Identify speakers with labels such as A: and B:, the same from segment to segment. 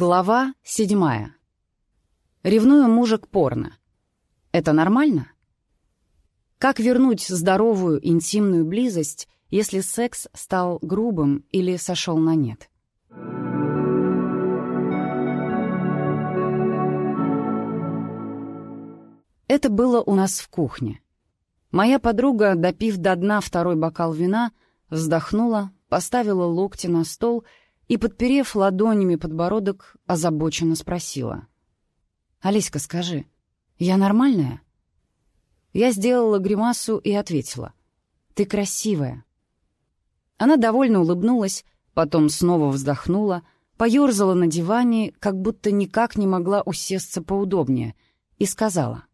A: Глава седьмая. Ревную мужа к порно. Это нормально? Как вернуть здоровую интимную близость, если секс стал грубым или сошел на нет? Это было у нас в кухне. Моя подруга, допив до дна второй бокал вина, вздохнула, поставила локти на стол — и, подперев ладонями подбородок, озабоченно спросила. «Алиська, скажи, я нормальная?» Я сделала гримасу и ответила. «Ты красивая». Она довольно улыбнулась, потом снова вздохнула, поёрзала на диване, как будто никак не могла усесться поудобнее, и сказала.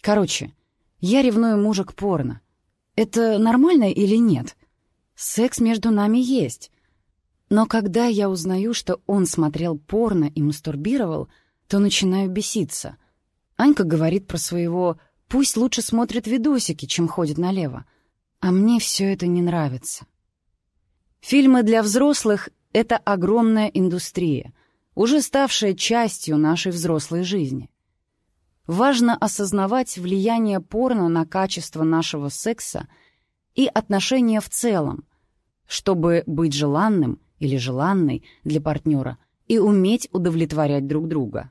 A: «Короче, я ревную мужа к порно. Это нормально или нет? Секс между нами есть, но когда я узнаю, что он смотрел порно и мастурбировал, то начинаю беситься. Анька говорит про своего «пусть лучше смотрит видосики, чем ходит налево». А мне все это не нравится. Фильмы для взрослых — это огромная индустрия, уже ставшая частью нашей взрослой жизни. Важно осознавать влияние порно на качество нашего секса и отношения в целом, чтобы быть желанным — или желанной для партнера и уметь удовлетворять друг друга.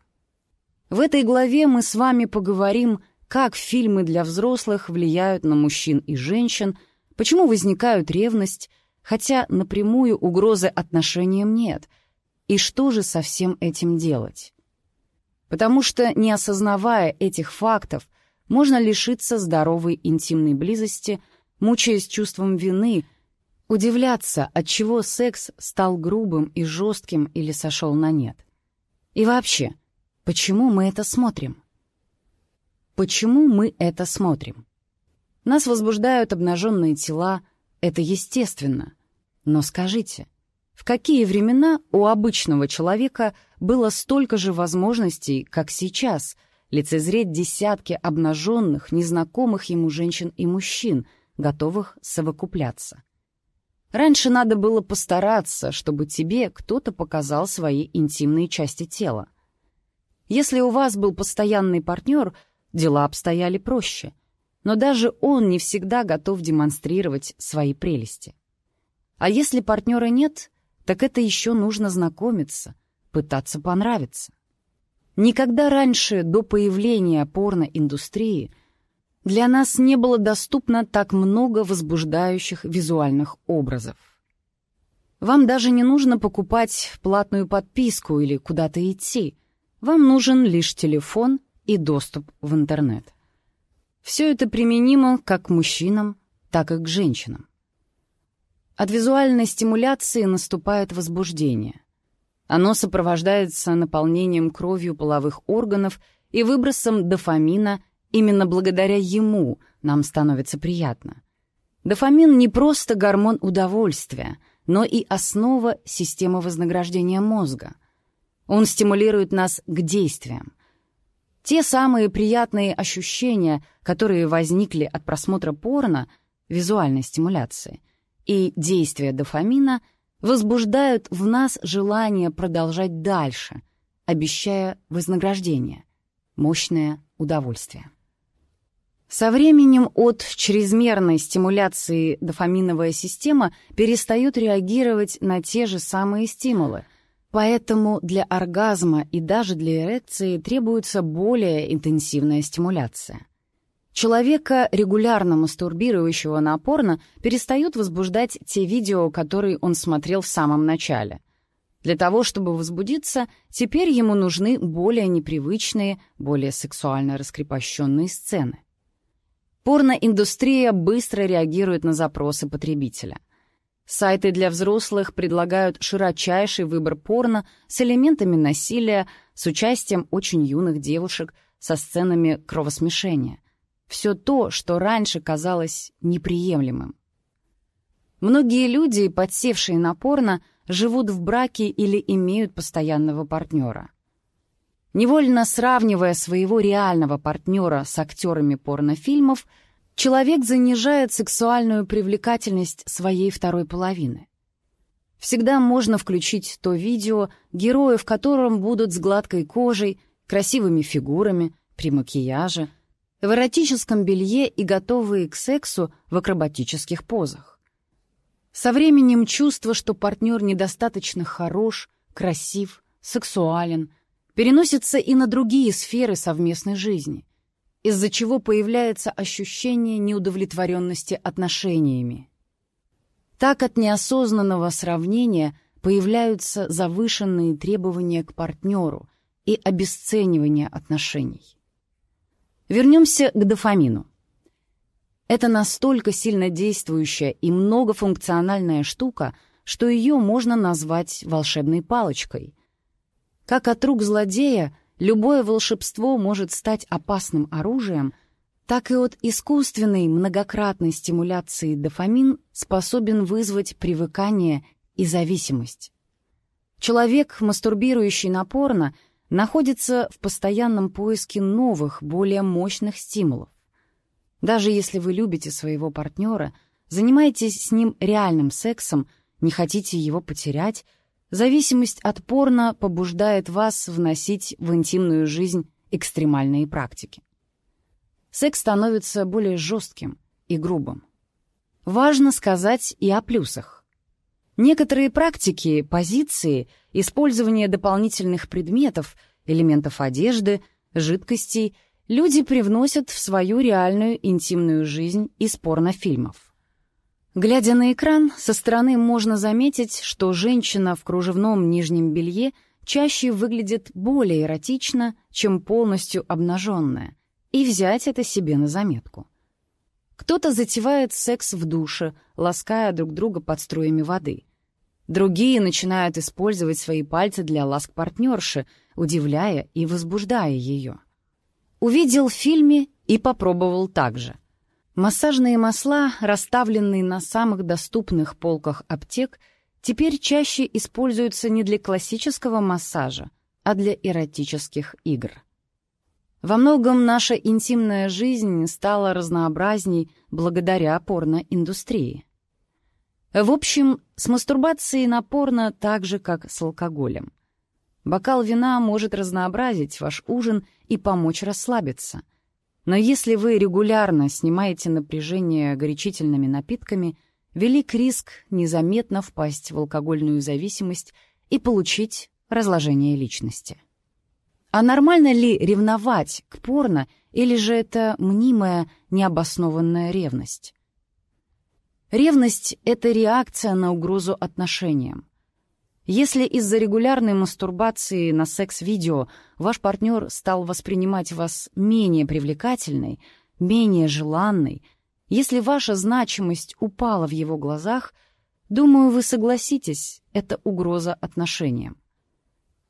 A: В этой главе мы с вами поговорим, как фильмы для взрослых влияют на мужчин и женщин, почему возникают ревность, хотя напрямую угрозы отношениям нет, и что же со всем этим делать. Потому что, не осознавая этих фактов, можно лишиться здоровой интимной близости, мучаясь чувством вины – Удивляться, от чего секс стал грубым и жестким или сошел на нет. И вообще, почему мы это смотрим? Почему мы это смотрим? Нас возбуждают обнаженные тела, это естественно. Но скажите, в какие времена у обычного человека было столько же возможностей, как сейчас, лицезреть десятки обнаженных, незнакомых ему женщин и мужчин, готовых совокупляться? Раньше надо было постараться, чтобы тебе кто-то показал свои интимные части тела. Если у вас был постоянный партнер, дела обстояли проще. Но даже он не всегда готов демонстрировать свои прелести. А если партнера нет, так это еще нужно знакомиться, пытаться понравиться. Никогда раньше, до появления порноиндустрии, для нас не было доступно так много возбуждающих визуальных образов. Вам даже не нужно покупать платную подписку или куда-то идти. Вам нужен лишь телефон и доступ в интернет. Все это применимо как к мужчинам, так и к женщинам. От визуальной стимуляции наступает возбуждение. Оно сопровождается наполнением кровью половых органов и выбросом дофамина Именно благодаря ему нам становится приятно. Дофамин не просто гормон удовольствия, но и основа системы вознаграждения мозга. Он стимулирует нас к действиям. Те самые приятные ощущения, которые возникли от просмотра порно, визуальной стимуляции, и действия дофамина возбуждают в нас желание продолжать дальше, обещая вознаграждение, мощное удовольствие. Со временем от чрезмерной стимуляции дофаминовая система перестает реагировать на те же самые стимулы, поэтому для оргазма и даже для эрекции требуется более интенсивная стимуляция. Человека, регулярно мастурбирующего на порно, перестают возбуждать те видео, которые он смотрел в самом начале. Для того, чтобы возбудиться, теперь ему нужны более непривычные, более сексуально раскрепощенные сцены. Порноиндустрия быстро реагирует на запросы потребителя. Сайты для взрослых предлагают широчайший выбор порно с элементами насилия, с участием очень юных девушек, со сценами кровосмешения. Все то, что раньше казалось неприемлемым. Многие люди, подсевшие на порно, живут в браке или имеют постоянного партнера. Невольно сравнивая своего реального партнера с актерами порнофильмов, человек занижает сексуальную привлекательность своей второй половины. Всегда можно включить то видео, герои в котором будут с гладкой кожей, красивыми фигурами, при макияже, в эротическом белье и готовые к сексу в акробатических позах. Со временем чувство, что партнер недостаточно хорош, красив, сексуален, переносится и на другие сферы совместной жизни, из-за чего появляется ощущение неудовлетворенности отношениями. Так от неосознанного сравнения появляются завышенные требования к партнеру и обесценивание отношений. Вернемся к дофамину. Это настолько сильно действующая и многофункциональная штука, что ее можно назвать волшебной палочкой. Как от рук злодея любое волшебство может стать опасным оружием, так и от искусственной многократной стимуляции дофамин способен вызвать привыкание и зависимость. Человек, мастурбирующий на порно, находится в постоянном поиске новых, более мощных стимулов. Даже если вы любите своего партнера, занимаетесь с ним реальным сексом, не хотите его потерять, зависимость от порно побуждает вас вносить в интимную жизнь экстремальные практики. Секс становится более жестким и грубым. Важно сказать и о плюсах. Некоторые практики, позиции, использование дополнительных предметов, элементов одежды, жидкостей люди привносят в свою реальную интимную жизнь из порнофильмов. Глядя на экран, со стороны можно заметить, что женщина в кружевном нижнем белье чаще выглядит более эротично, чем полностью обнаженная, и взять это себе на заметку. Кто-то затевает секс в душе, лаская друг друга под струями воды. Другие начинают использовать свои пальцы для ласк партнерши, удивляя и возбуждая ее. Увидел в фильме и попробовал так же. Массажные масла, расставленные на самых доступных полках аптек, теперь чаще используются не для классического массажа, а для эротических игр. Во многом наша интимная жизнь стала разнообразней благодаря порноиндустрии. В общем, с мастурбацией на порно так же, как с алкоголем. Бокал вина может разнообразить ваш ужин и помочь расслабиться. Но если вы регулярно снимаете напряжение горячительными напитками, велик риск незаметно впасть в алкогольную зависимость и получить разложение личности. А нормально ли ревновать к порно, или же это мнимая, необоснованная ревность? Ревность — это реакция на угрозу отношениям. Если из-за регулярной мастурбации на секс-видео ваш партнер стал воспринимать вас менее привлекательной, менее желанной, если ваша значимость упала в его глазах, думаю, вы согласитесь, это угроза отношениям.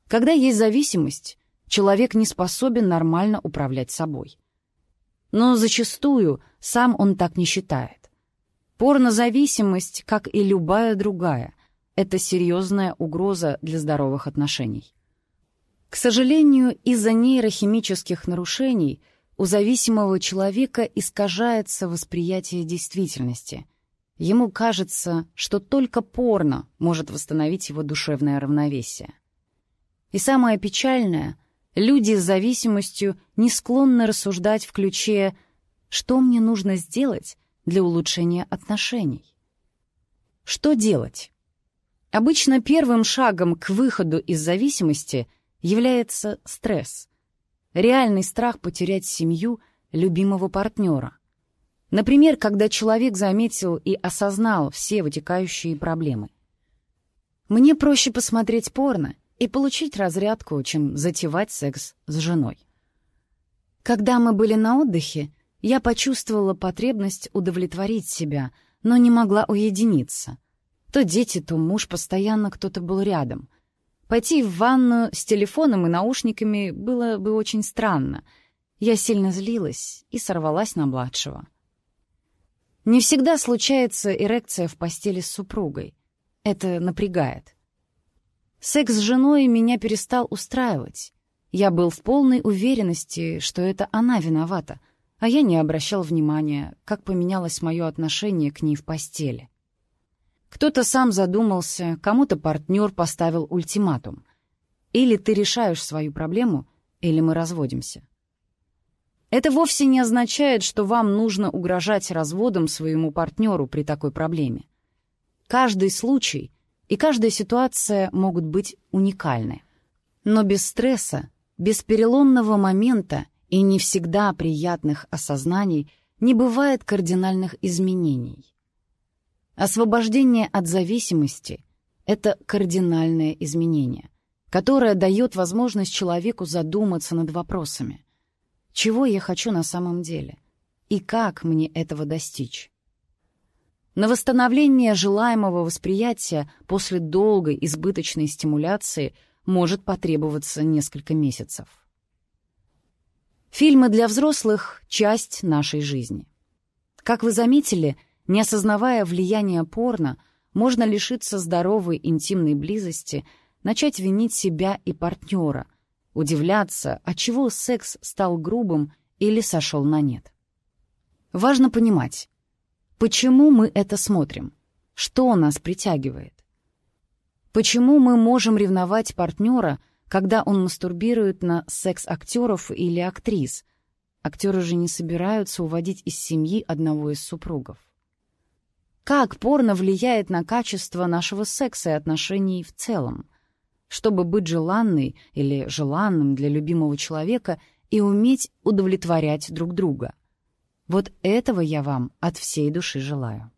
A: Когда есть зависимость, человек не способен нормально управлять собой. Но зачастую сам он так не считает. Порнозависимость, как и любая другая, это серьезная угроза для здоровых отношений. К сожалению, из-за нейрохимических нарушений у зависимого человека искажается восприятие действительности. Ему кажется, что только порно может восстановить его душевное равновесие. И самое печальное — Люди с зависимостью не склонны рассуждать в ключе «что мне нужно сделать для улучшения отношений?». Что делать? Обычно первым шагом к выходу из зависимости является стресс. Реальный страх потерять семью, любимого партнера. Например, когда человек заметил и осознал все вытекающие проблемы. Мне проще посмотреть порно и получить разрядку, чем затевать секс с женой. Когда мы были на отдыхе, я почувствовала потребность удовлетворить себя, но не могла уединиться. То дети, то муж, постоянно кто-то был рядом. Пойти в ванную с телефоном и наушниками было бы очень странно. Я сильно злилась и сорвалась на младшего. Не всегда случается эрекция в постели с супругой. Это напрягает. Секс с женой меня перестал устраивать. Я был в полной уверенности, что это она виновата, а я не обращал внимания, как поменялось мое отношение к ней в постели. Кто-то сам задумался, кому-то партнер поставил ультиматум. Или ты решаешь свою проблему, или мы разводимся. Это вовсе не означает, что вам нужно угрожать разводом своему партнеру при такой проблеме. Каждый случай и каждая ситуация могут быть уникальны. Но без стресса, без переломного момента и не всегда приятных осознаний не бывает кардинальных изменений. Освобождение от зависимости — это кардинальное изменение, которое дает возможность человеку задуматься над вопросами. Чего я хочу на самом деле? И как мне этого достичь? На восстановление желаемого восприятия после долгой избыточной стимуляции может потребоваться несколько месяцев. Фильмы для взрослых — часть нашей жизни. Как вы заметили, не осознавая влияния порно, можно лишиться здоровой интимной близости, начать винить себя и партнера, удивляться, отчего секс стал грубым или сошел на нет. Важно понимать, почему мы это смотрим, что нас притягивает. Почему мы можем ревновать партнера, когда он мастурбирует на секс-актеров или актрис? Актеры же не собираются уводить из семьи одного из супругов. Как порно влияет на качество нашего секса и отношений в целом? чтобы быть желанной или желанным для любимого человека и уметь удовлетворять друг друга. Вот этого я вам от всей души желаю.